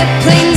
it, please.